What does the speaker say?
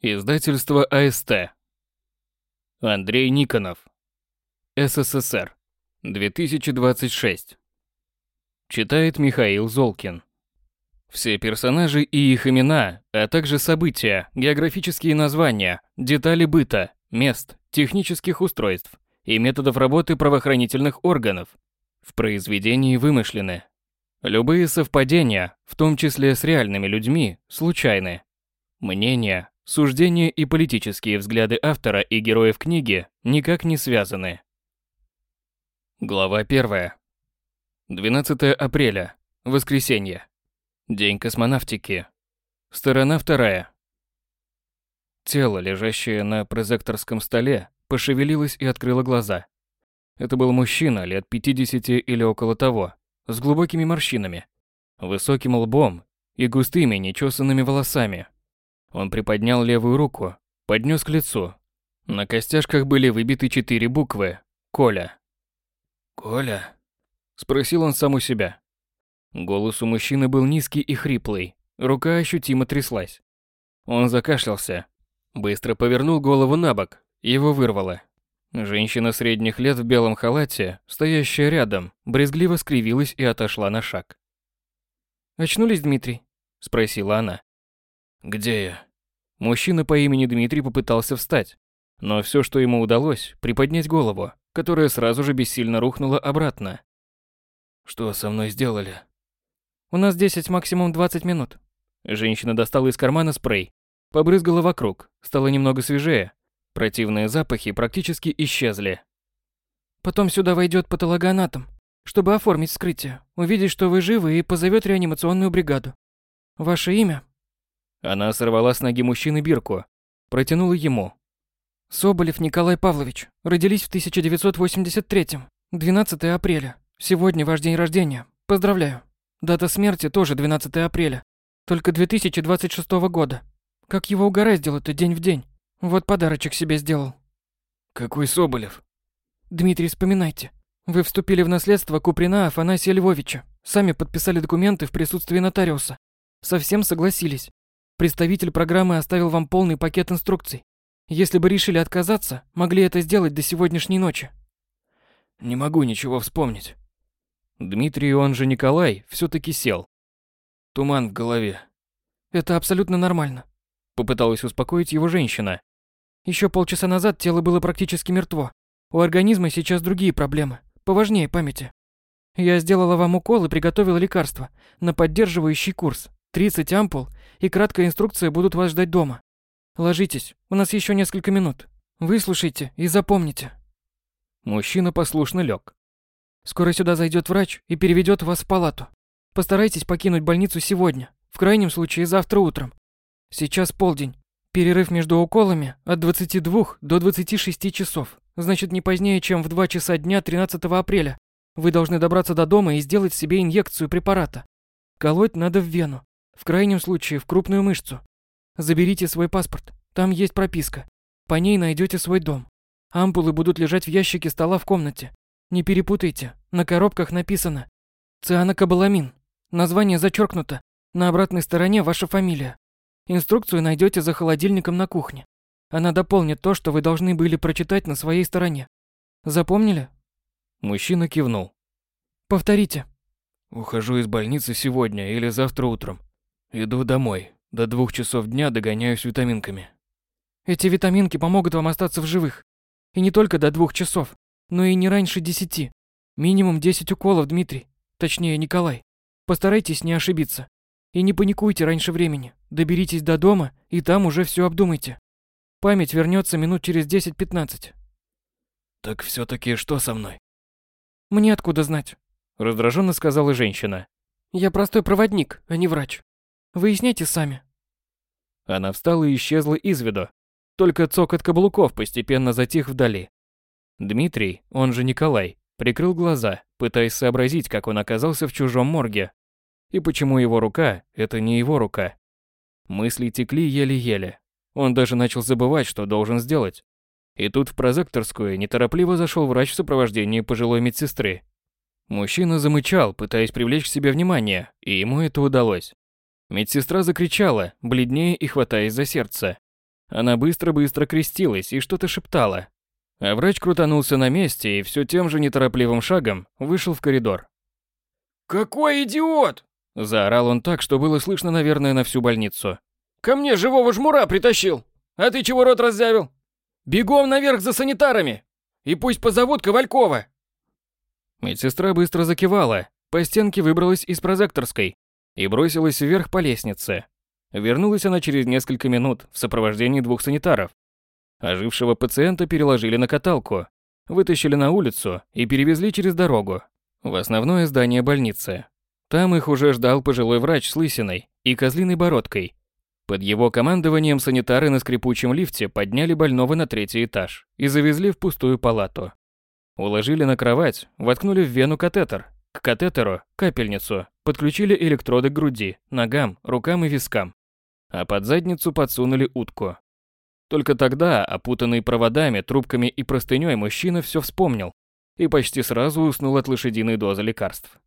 Издательство АСТ. Андрей Никонов. СССР. 2026. Читает Михаил Золкин. Все персонажи и их имена, а также события, географические названия, детали быта, мест, технических устройств и методов работы правоохранительных органов в произведении вымышлены. Любые совпадения, в том числе с реальными людьми, случайны. Мнения, Суждения и политические взгляды автора и героев книги никак не связаны. Глава 1. 12 апреля. Воскресенье. День космонавтики. Сторона 2. Тело, лежащее на прозекторском столе, пошевелилось и открыло глаза. Это был мужчина лет 50 или около того, с глубокими морщинами, высоким лбом и густыми нечесанными волосами, он приподнял левую руку, поднес к лицу. На костяшках были выбиты четыре буквы «Коля». «Коля?» – спросил он сам у себя. Голос у мужчины был низкий и хриплый, рука ощутимо тряслась. Он закашлялся, быстро повернул голову на бок, его вырвало. Женщина средних лет в белом халате, стоящая рядом, брезгливо скривилась и отошла на шаг. «Очнулись, Дмитрий?» – спросила она. «Где я?» Мужчина по имени Дмитрий попытался встать, но все, что ему удалось, приподнять голову, которая сразу же бессильно рухнула обратно. «Что со мной сделали?» «У нас 10, максимум 20 минут». Женщина достала из кармана спрей, побрызгала вокруг, стало немного свежее. Противные запахи практически исчезли. «Потом сюда войдет патологоанатом, чтобы оформить вскрытие, увидеть, что вы живы и позовет реанимационную бригаду. Ваше имя?» Она сорвала с ноги мужчины бирку, протянула ему. Соболев Николай Павлович. Родились в 1983-м, 12 апреля. Сегодня ваш день рождения. Поздравляю. Дата смерти тоже 12 апреля, только 2026 года. Как его угораздило-то день в день. Вот подарочек себе сделал. Какой Соболев? Дмитрий, вспоминайте. Вы вступили в наследство Куприна Афанасия Львовича. Сами подписали документы в присутствии нотариуса. Совсем согласились. Представитель программы оставил вам полный пакет инструкций. Если бы решили отказаться, могли это сделать до сегодняшней ночи. Не могу ничего вспомнить. Дмитрий, он же Николай, все таки сел. Туман в голове. Это абсолютно нормально. Попыталась успокоить его женщина. Еще полчаса назад тело было практически мертво. У организма сейчас другие проблемы, поважнее памяти. Я сделала вам укол и приготовила лекарство на поддерживающий курс. 30 ампул и краткая инструкция будут вас ждать дома. Ложитесь, у нас еще несколько минут. Выслушайте и запомните. Мужчина послушно лег. Скоро сюда зайдет врач и переведет вас в палату. Постарайтесь покинуть больницу сегодня, в крайнем случае завтра утром. Сейчас полдень. Перерыв между уколами от 22 до 26 часов. Значит, не позднее, чем в 2 часа дня 13 апреля. Вы должны добраться до дома и сделать себе инъекцию препарата. Колоть надо в вену. В крайнем случае, в крупную мышцу. Заберите свой паспорт. Там есть прописка. По ней найдете свой дом. Ампулы будут лежать в ящике стола в комнате. Не перепутайте. На коробках написано цианокобаламин. Название зачеркнуто. На обратной стороне ваша фамилия. Инструкцию найдете за холодильником на кухне. Она дополнит то, что вы должны были прочитать на своей стороне. Запомнили? Мужчина кивнул. Повторите. Ухожу из больницы сегодня или завтра утром. Иду домой. До двух часов дня догоняюсь витаминками. Эти витаминки помогут вам остаться в живых. И не только до двух часов, но и не раньше десяти. Минимум десять уколов, Дмитрий. Точнее, Николай. Постарайтесь не ошибиться. И не паникуйте раньше времени. Доберитесь до дома, и там уже все обдумайте. Память вернется минут через 10-15. Так все таки что со мной? Мне откуда знать? Раздраженно сказала женщина. Я простой проводник, а не врач. Выясняйте сами. Она встала и исчезла из виду. Только цокот каблуков постепенно затих вдали. Дмитрий, он же Николай, прикрыл глаза, пытаясь сообразить, как он оказался в чужом морге. И почему его рука – это не его рука. Мысли текли еле-еле. Он даже начал забывать, что должен сделать. И тут в прозекторскую неторопливо зашел врач в сопровождении пожилой медсестры. Мужчина замычал, пытаясь привлечь к себе внимание, и ему это удалось. Медсестра закричала, бледнее и хватаясь за сердце. Она быстро-быстро крестилась и что-то шептала. А врач крутанулся на месте и все тем же неторопливым шагом вышел в коридор. «Какой идиот!» – заорал он так, что было слышно, наверное, на всю больницу. «Ко мне живого жмура притащил! А ты чего рот раздявил? Бегом наверх за санитарами! И пусть позовут Ковалькова!» Медсестра быстро закивала, по стенке выбралась из прозекторской и бросилась вверх по лестнице. Вернулась она через несколько минут в сопровождении двух санитаров. Ожившего пациента переложили на каталку, вытащили на улицу и перевезли через дорогу в основное здание больницы. Там их уже ждал пожилой врач с лысиной и козлиной бородкой. Под его командованием санитары на скрипучем лифте подняли больного на третий этаж и завезли в пустую палату. Уложили на кровать, воткнули в вену катетер, к катетеру – капельницу, подключили электроды к груди, ногам, рукам и вискам. А под задницу подсунули утку. Только тогда, опутанный проводами, трубками и простыней, мужчина все вспомнил и почти сразу уснул от лошадиной дозы лекарств.